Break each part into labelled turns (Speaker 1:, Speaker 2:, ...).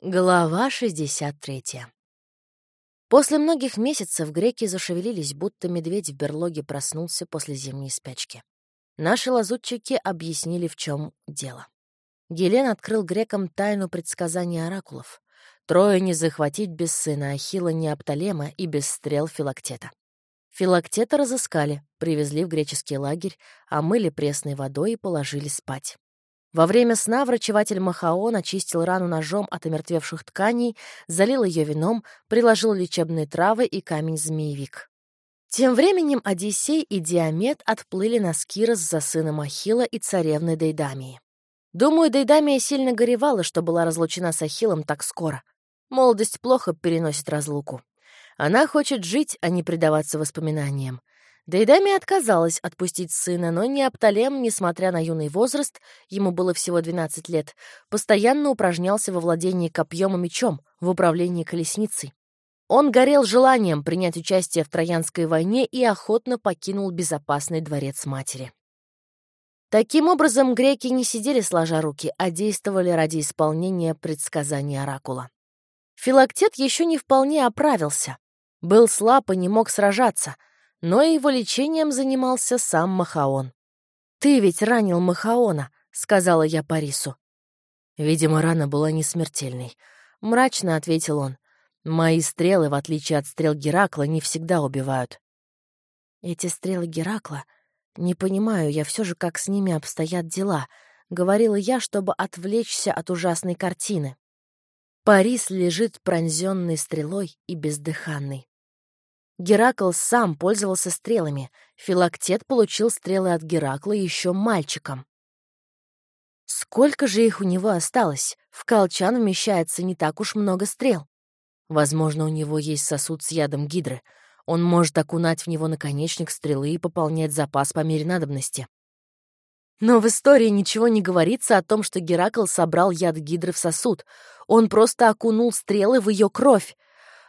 Speaker 1: Глава 63. После многих месяцев греки зашевелились, будто медведь в берлоге проснулся после зимней спячки. Наши лазутчики объяснили, в чем дело. Гелен открыл грекам тайну предсказания оракулов. Трое не захватить без сына Ахила Неопталема и без стрел Филактета. Филактета разыскали, привезли в греческий лагерь, омыли пресной водой и положили спать. Во время сна врачеватель Махаон очистил рану ножом от омертвевших тканей, залил ее вином, приложил лечебные травы и камень-змеевик. Тем временем Одиссей и Диамет отплыли на Скирос за сыном Ахила и царевной Дейдамии. Думаю, Дейдамия сильно горевала, что была разлучена с Ахиллом так скоро. Молодость плохо переносит разлуку. Она хочет жить, а не предаваться воспоминаниям. Дейдами отказалась отпустить сына, но Неопталем, несмотря на юный возраст, ему было всего 12 лет, постоянно упражнялся во владении копьем и мечом, в управлении колесницей. Он горел желанием принять участие в Троянской войне и охотно покинул безопасный дворец матери. Таким образом, греки не сидели сложа руки, а действовали ради исполнения предсказаний Оракула. Филактет еще не вполне оправился. Был слаб и не мог сражаться — но его лечением занимался сам Махаон. «Ты ведь ранил Махаона», — сказала я Парису. Видимо, рана была не смертельной. Мрачно ответил он. «Мои стрелы, в отличие от стрел Геракла, не всегда убивают». «Эти стрелы Геракла? Не понимаю я все же, как с ними обстоят дела», — говорила я, чтобы отвлечься от ужасной картины. Парис лежит пронзенный стрелой и бездыханный. Геракл сам пользовался стрелами. Филактет получил стрелы от Геракла еще мальчиком. Сколько же их у него осталось? В колчан вмещается не так уж много стрел. Возможно, у него есть сосуд с ядом гидры. Он может окунать в него наконечник стрелы и пополнять запас по мере надобности. Но в истории ничего не говорится о том, что Геракл собрал яд гидры в сосуд. Он просто окунул стрелы в ее кровь.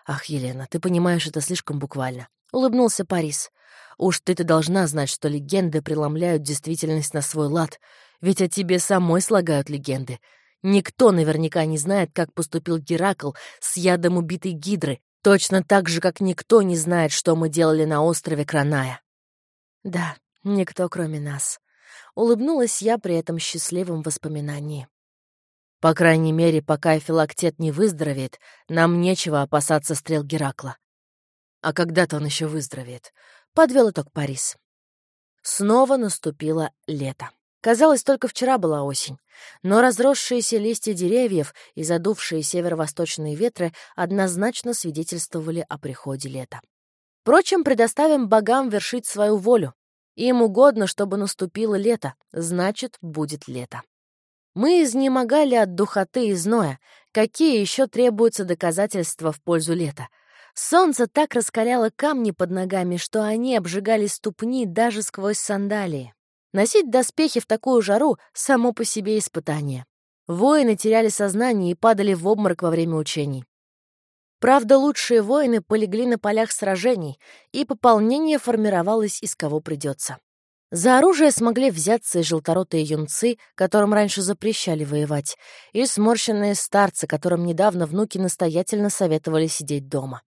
Speaker 1: «Ах, Елена, ты понимаешь это слишком буквально», — улыбнулся Парис. «Уж ты-то должна знать, что легенды преломляют действительность на свой лад, ведь о тебе самой слагают легенды. Никто наверняка не знает, как поступил Геракл с ядом убитой Гидры, точно так же, как никто не знает, что мы делали на острове Краная». «Да, никто, кроме нас», — улыбнулась я при этом счастливом воспоминании. По крайней мере, пока филактет не выздоровеет, нам нечего опасаться стрел Геракла. А когда-то он еще выздоровеет. Подвел итог Парис. Снова наступило лето. Казалось, только вчера была осень, но разросшиеся листья деревьев и задувшие северо-восточные ветры однозначно свидетельствовали о приходе лета. Впрочем, предоставим богам вершить свою волю. Им угодно, чтобы наступило лето, значит, будет лето. Мы изнемогали от духоты и зноя. Какие еще требуются доказательства в пользу лета? Солнце так раскаляло камни под ногами, что они обжигали ступни даже сквозь сандалии. Носить доспехи в такую жару — само по себе испытание. Воины теряли сознание и падали в обморок во время учений. Правда, лучшие воины полегли на полях сражений, и пополнение формировалось из кого придется. За оружие смогли взяться и желторотые юнцы, которым раньше запрещали воевать, и сморщенные старцы, которым недавно внуки настоятельно советовали сидеть дома.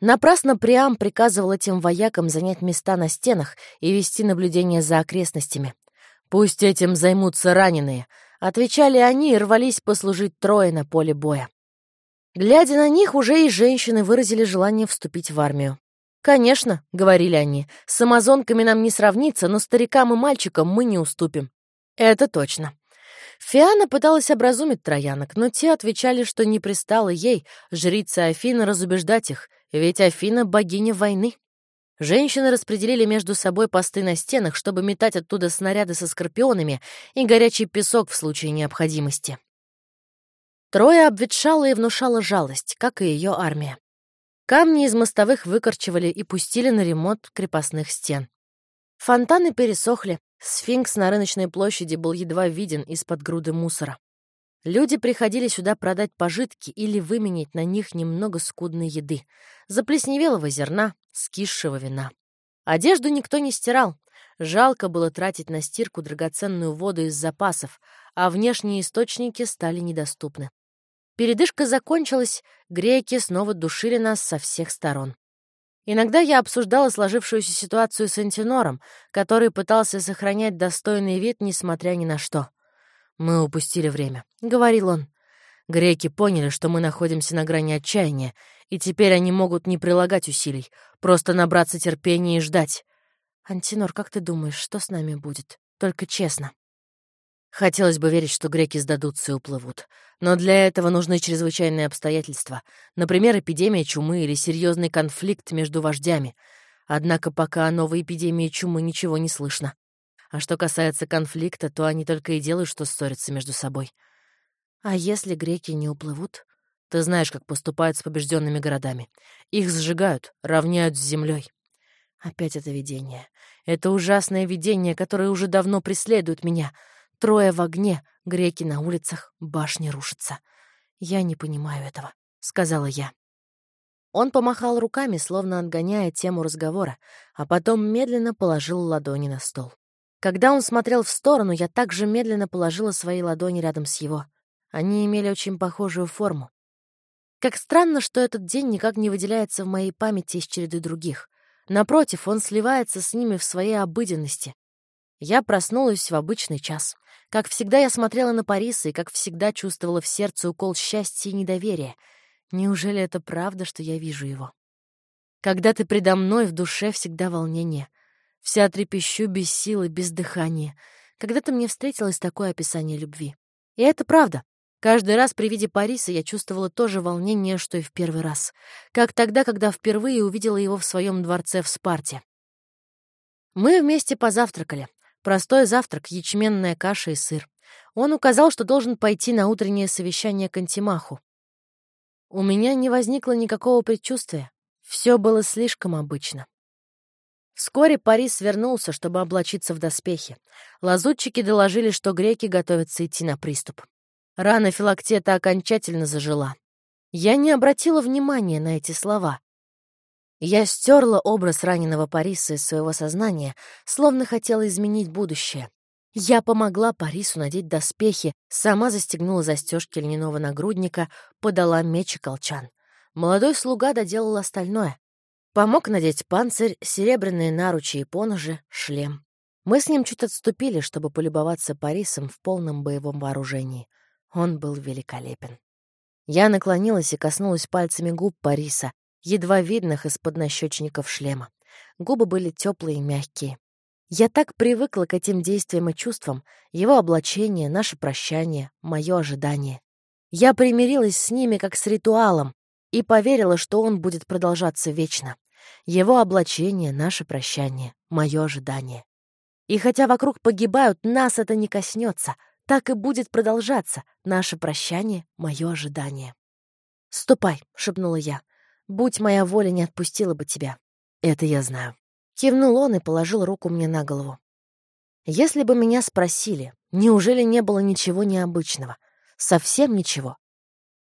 Speaker 1: Напрасно Приам приказывал этим воякам занять места на стенах и вести наблюдение за окрестностями. «Пусть этим займутся раненые», — отвечали они и рвались послужить трое на поле боя. Глядя на них, уже и женщины выразили желание вступить в армию. «Конечно», — говорили они, — «с амазонками нам не сравнится, но старикам и мальчикам мы не уступим». Это точно. Фиана пыталась образумить троянок, но те отвечали, что не пристало ей, жрица Афина, разубеждать их, ведь Афина — богиня войны. Женщины распределили между собой посты на стенах, чтобы метать оттуда снаряды со скорпионами и горячий песок в случае необходимости. Трое обветшала и внушала жалость, как и ее армия. Камни из мостовых выкорчевали и пустили на ремонт крепостных стен. Фонтаны пересохли, сфинкс на рыночной площади был едва виден из-под груды мусора. Люди приходили сюда продать пожитки или выменять на них немного скудной еды, заплесневелого зерна, скисшего вина. Одежду никто не стирал. Жалко было тратить на стирку драгоценную воду из запасов, а внешние источники стали недоступны. Передышка закончилась, греки снова душили нас со всех сторон. Иногда я обсуждала сложившуюся ситуацию с Антинором, который пытался сохранять достойный вид, несмотря ни на что. «Мы упустили время», — говорил он. Греки поняли, что мы находимся на грани отчаяния, и теперь они могут не прилагать усилий, просто набраться терпения и ждать. «Антинор, как ты думаешь, что с нами будет? Только честно». Хотелось бы верить, что греки сдадутся и уплывут. Но для этого нужны чрезвычайные обстоятельства. Например, эпидемия чумы или серьезный конфликт между вождями. Однако пока о новой эпидемии чумы ничего не слышно. А что касается конфликта, то они только и делают, что ссорятся между собой. А если греки не уплывут? Ты знаешь, как поступают с побежденными городами. Их сжигают, равняют с землей. Опять это видение. Это ужасное видение, которое уже давно преследует меня — Трое в огне, греки на улицах, башни рушатся. Я не понимаю этого, — сказала я. Он помахал руками, словно отгоняя тему разговора, а потом медленно положил ладони на стол. Когда он смотрел в сторону, я также медленно положила свои ладони рядом с его. Они имели очень похожую форму. Как странно, что этот день никак не выделяется в моей памяти из череды других. Напротив, он сливается с ними в своей обыденности, я проснулась в обычный час. Как всегда, я смотрела на Париса и, как всегда, чувствовала в сердце укол счастья и недоверия. Неужели это правда, что я вижу его? Когда ты предо мной, в душе всегда волнение. Вся трепещу без силы, без дыхания. Когда-то мне встретилось такое описание любви. И это правда. Каждый раз при виде Париса я чувствовала то же волнение, что и в первый раз. Как тогда, когда впервые увидела его в своем дворце в Спарте. Мы вместе позавтракали. Простой завтрак, ячменная каша и сыр. Он указал, что должен пойти на утреннее совещание к Антимаху. У меня не возникло никакого предчувствия. Все было слишком обычно. Вскоре Парис вернулся, чтобы облачиться в доспехи. Лазутчики доложили, что греки готовятся идти на приступ. Рана Филактета окончательно зажила. Я не обратила внимания на эти слова. Я стерла образ раненого Париса из своего сознания, словно хотела изменить будущее. Я помогла Парису надеть доспехи, сама застегнула застежки льняного нагрудника, подала меч и колчан. Молодой слуга доделал остальное. Помог надеть панцирь, серебряные наручи и поножи, шлем. Мы с ним чуть отступили, чтобы полюбоваться Парисом в полном боевом вооружении. Он был великолепен. Я наклонилась и коснулась пальцами губ Париса, едва видных из-под нащечников шлема. Губы были теплые и мягкие. Я так привыкла к этим действиям и чувствам, его облачение, наше прощание, мое ожидание. Я примирилась с ними как с ритуалом и поверила, что он будет продолжаться вечно. Его облачение, наше прощание, мое ожидание. И хотя вокруг погибают, нас это не коснется, так и будет продолжаться наше прощание, мое ожидание. «Ступай», — шепнула я, Будь моя воля, не отпустила бы тебя. Это я знаю. Кивнул он и положил руку мне на голову. Если бы меня спросили, неужели не было ничего необычного? Совсем ничего.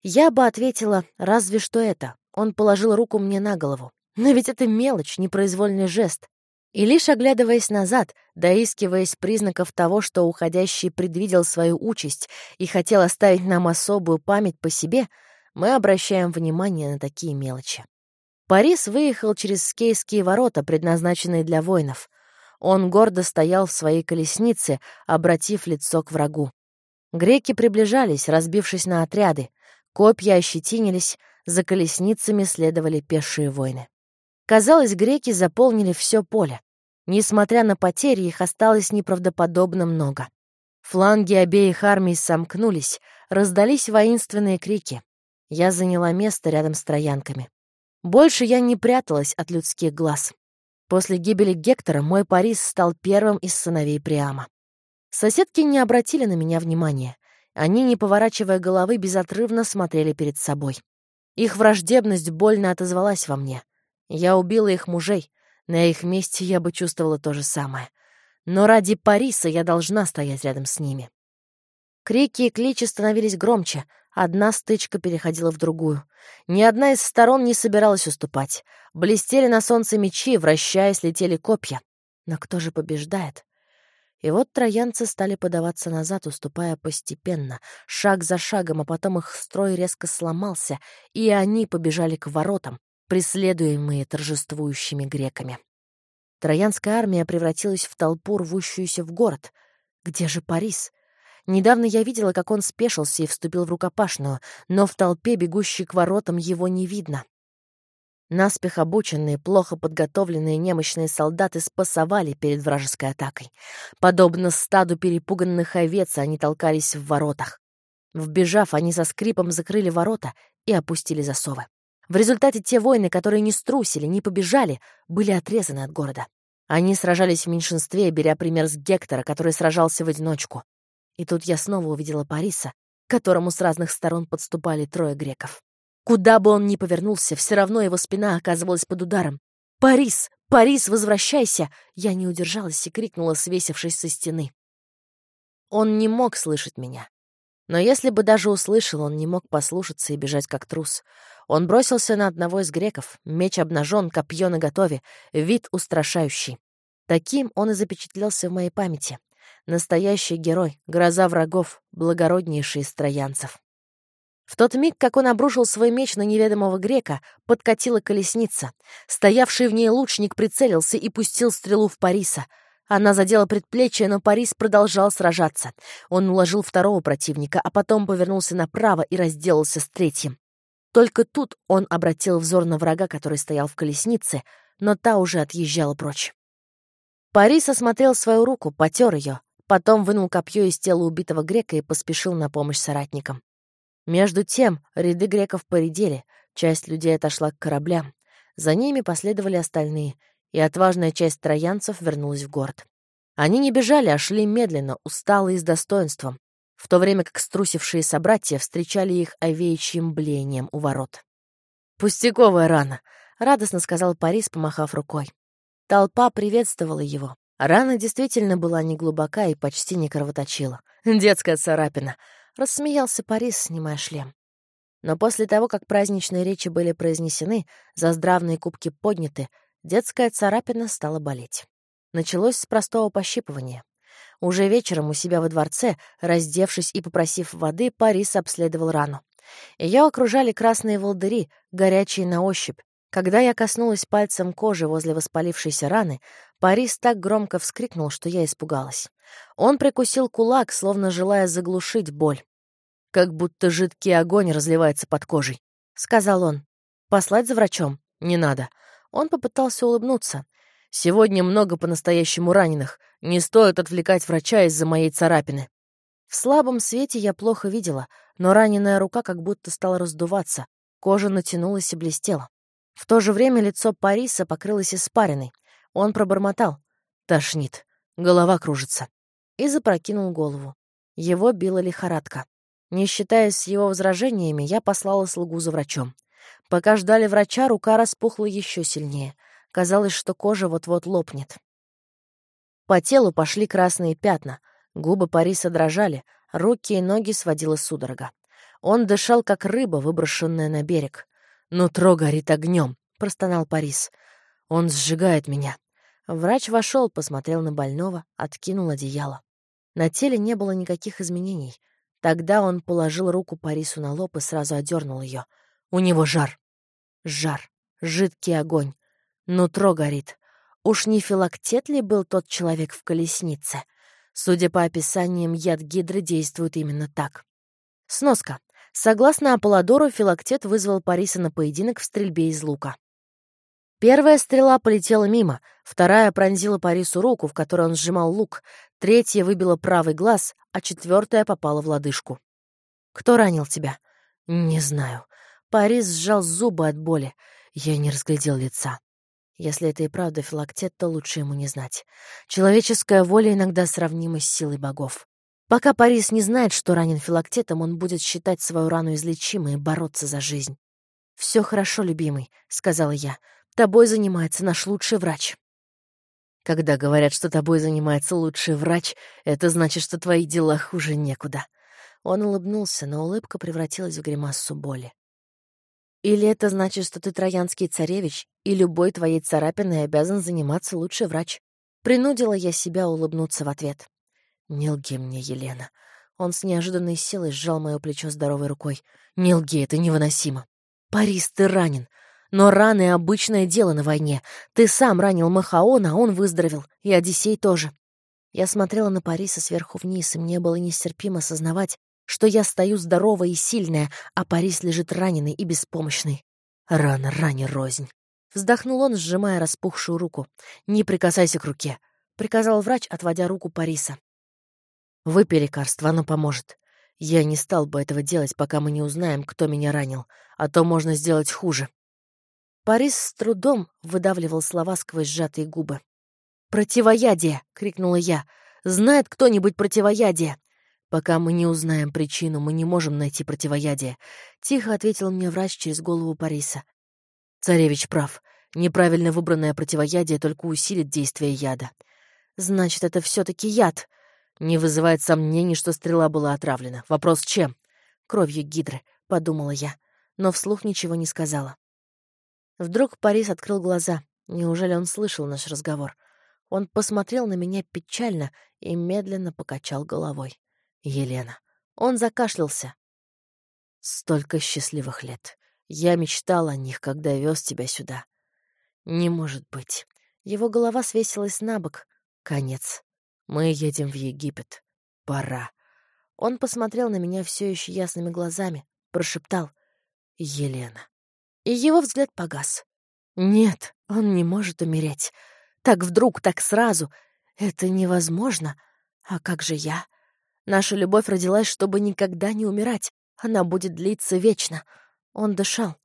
Speaker 1: Я бы ответила, разве что это. Он положил руку мне на голову. Но ведь это мелочь, непроизвольный жест. И лишь оглядываясь назад, доискиваясь признаков того, что уходящий предвидел свою участь и хотел оставить нам особую память по себе — мы обращаем внимание на такие мелочи. Парис выехал через скейские ворота, предназначенные для воинов. Он гордо стоял в своей колеснице, обратив лицо к врагу. Греки приближались, разбившись на отряды. Копья ощетинились, за колесницами следовали пешие воины. Казалось, греки заполнили все поле. Несмотря на потери, их осталось неправдоподобно много. Фланги обеих армий сомкнулись, раздались воинственные крики. Я заняла место рядом с троянками. Больше я не пряталась от людских глаз. После гибели Гектора мой Парис стал первым из сыновей Приама. Соседки не обратили на меня внимания. Они, не поворачивая головы, безотрывно смотрели перед собой. Их враждебность больно отозвалась во мне. Я убила их мужей. На их месте я бы чувствовала то же самое. Но ради Париса я должна стоять рядом с ними. Крики и кличи становились громче, Одна стычка переходила в другую. Ни одна из сторон не собиралась уступать. Блестели на солнце мечи, вращаясь, летели копья. Но кто же побеждает? И вот троянцы стали подаваться назад, уступая постепенно, шаг за шагом, а потом их строй резко сломался, и они побежали к воротам, преследуемые торжествующими греками. Троянская армия превратилась в толпу, рвущуюся в город. Где же Парис? Недавно я видела, как он спешился и вступил в рукопашную, но в толпе, бегущей к воротам, его не видно. Наспех обученные, плохо подготовленные немощные солдаты спасовали перед вражеской атакой. Подобно стаду перепуганных овец, они толкались в воротах. Вбежав, они со скрипом закрыли ворота и опустили засовы. В результате те воины, которые не струсили, не побежали, были отрезаны от города. Они сражались в меньшинстве, беря пример с Гектора, который сражался в одиночку. И тут я снова увидела Париса, к которому с разных сторон подступали трое греков. Куда бы он ни повернулся, все равно его спина оказывалась под ударом. «Парис! Парис, возвращайся!» Я не удержалась и крикнула, свесившись со стены. Он не мог слышать меня. Но если бы даже услышал, он не мог послушаться и бежать как трус. Он бросился на одного из греков, меч обнажен, копье наготове, вид устрашающий. Таким он и запечатлелся в моей памяти. Настоящий герой, гроза врагов, благороднейший из троянцев. В тот миг, как он обрушил свой меч на неведомого грека, подкатила колесница. Стоявший в ней лучник прицелился и пустил стрелу в Париса. Она задела предплечье, но Парис продолжал сражаться. Он уложил второго противника, а потом повернулся направо и разделался с третьим. Только тут он обратил взор на врага, который стоял в колеснице, но та уже отъезжала прочь. Парис осмотрел свою руку, потер ее, потом вынул копье из тела убитого грека и поспешил на помощь соратникам. Между тем ряды греков поредели, часть людей отошла к кораблям. За ними последовали остальные, и отважная часть троянцев вернулась в город. Они не бежали, а шли медленно, усталые с достоинством, в то время как струсившие собратья встречали их овеячьим блеянием у ворот. «Пустяковая рана», — радостно сказал Парис, помахав рукой. Толпа приветствовала его. Рана действительно была неглубока и почти не кровоточила. Детская царапина — Рассмеялся Парис, снимая шлем. Но после того, как праздничные речи были произнесены, заздравные кубки подняты, детская царапина стала болеть. Началось с простого пощипывания. Уже вечером у себя во дворце, раздевшись и попросив воды, Парис обследовал рану. Ее окружали красные волдыри, горячие на ощупь. Когда я коснулась пальцем кожи возле воспалившейся раны, Парис так громко вскрикнул, что я испугалась. Он прикусил кулак, словно желая заглушить боль. Как будто жидкий огонь разливается под кожей, — сказал он. Послать за врачом? Не надо. Он попытался улыбнуться. Сегодня много по-настоящему раненых. Не стоит отвлекать врача из-за моей царапины. В слабом свете я плохо видела, но раненая рука как будто стала раздуваться. Кожа натянулась и блестела. В то же время лицо Париса покрылось испариной. Он пробормотал. Тошнит. Голова кружится. И запрокинул голову. Его била лихорадка. Не считаясь с его возражениями, я послала слугу за врачом. Пока ждали врача, рука распухла еще сильнее. Казалось, что кожа вот-вот лопнет. По телу пошли красные пятна, губы Париса дрожали, руки и ноги сводила судорога. Он дышал, как рыба, выброшенная на берег. «Нутро горит огнем», — простонал Парис. «Он сжигает меня». Врач вошел, посмотрел на больного, откинул одеяло. На теле не было никаких изменений. Тогда он положил руку Парису на лоб и сразу одернул ее. У него жар. Жар. Жидкий огонь. Нутро горит. Уж не филактет ли был тот человек в колеснице? Судя по описаниям, яд гидры действует именно так. Сноска. Согласно Аполлодору, филактет вызвал Париса на поединок в стрельбе из лука. Первая стрела полетела мимо, вторая пронзила Парису руку, в которой он сжимал лук, третья выбила правый глаз, а четвертая попала в лодыжку. «Кто ранил тебя?» «Не знаю». Парис сжал зубы от боли. Я не разглядел лица. Если это и правда филактет, то лучше ему не знать. Человеческая воля иногда сравнима с силой богов. Пока Парис не знает, что ранен филактетом, он будет считать свою рану излечимой и бороться за жизнь. «Все хорошо, любимый», — сказала я. Тобой занимается наш лучший врач». Когда говорят, что тобой занимается лучший врач, это значит, что твои дела хуже некуда. Он улыбнулся, но улыбка превратилась в гримасу боли. Или это значит, что ты троянский царевич, и любой твоей царапиной обязан заниматься лучший врач? Принудила я себя улыбнуться в ответ. «Не лги мне, Елена». Он с неожиданной силой сжал мое плечо здоровой рукой. «Не лги, это невыносимо. Парис, ты ранен. Но раны — обычное дело на войне. Ты сам ранил Махаона, а он выздоровел. И Одиссей тоже. Я смотрела на Париса сверху вниз, и мне было нестерпимо осознавать, что я стою здоровая и сильная, а Парис лежит раненый и беспомощный. Рано, ране рознь. Вздохнул он, сжимая распухшую руку. «Не прикасайся к руке», — приказал врач, отводя руку Париса. «Выпей лекарство, оно поможет. Я не стал бы этого делать, пока мы не узнаем, кто меня ранил, а то можно сделать хуже». Парис с трудом выдавливал слова сквозь сжатые губы. «Противоядие!» — крикнула я. «Знает кто-нибудь противоядие?» «Пока мы не узнаем причину, мы не можем найти противоядие», — тихо ответил мне врач через голову Париса. «Царевич прав. Неправильно выбранное противоядие только усилит действие яда». «Значит, это все таки яд?» Не вызывает сомнений, что стрела была отравлена. Вопрос чем? «Кровью гидры», — подумала я, но вслух ничего не сказала. Вдруг Парис открыл глаза. Неужели он слышал наш разговор? Он посмотрел на меня печально и медленно покачал головой. Елена. Он закашлялся. Столько счастливых лет. Я мечтал о них, когда вез тебя сюда. Не может быть. Его голова свесилась на бок. Конец. Мы едем в Египет. Пора. Он посмотрел на меня все еще ясными глазами, прошептал «Елена». И его взгляд погас. Нет, он не может умереть. Так вдруг, так сразу. Это невозможно. А как же я? Наша любовь родилась, чтобы никогда не умирать. Она будет длиться вечно. Он дышал.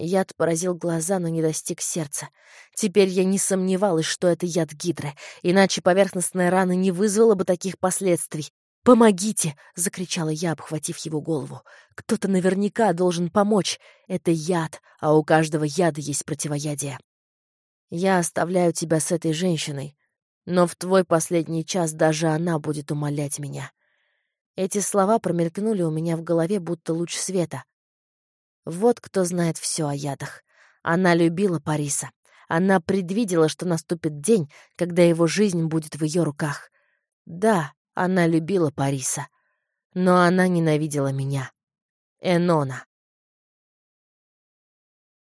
Speaker 1: Яд поразил глаза, но не достиг сердца. Теперь я не сомневалась, что это яд гидры, иначе поверхностная рана не вызвала бы таких последствий. «Помогите!» — закричала я, обхватив его голову. «Кто-то наверняка должен помочь. Это яд, а у каждого яда есть противоядие. Я оставляю тебя с этой женщиной, но в твой последний час даже она будет умолять меня. Эти слова промелькнули у меня в голове, будто луч света. Вот кто знает все о ядах. Она любила Париса. Она предвидела, что наступит день, когда его жизнь будет в ее руках. Да, она любила Париса. Но она ненавидела меня. Энона.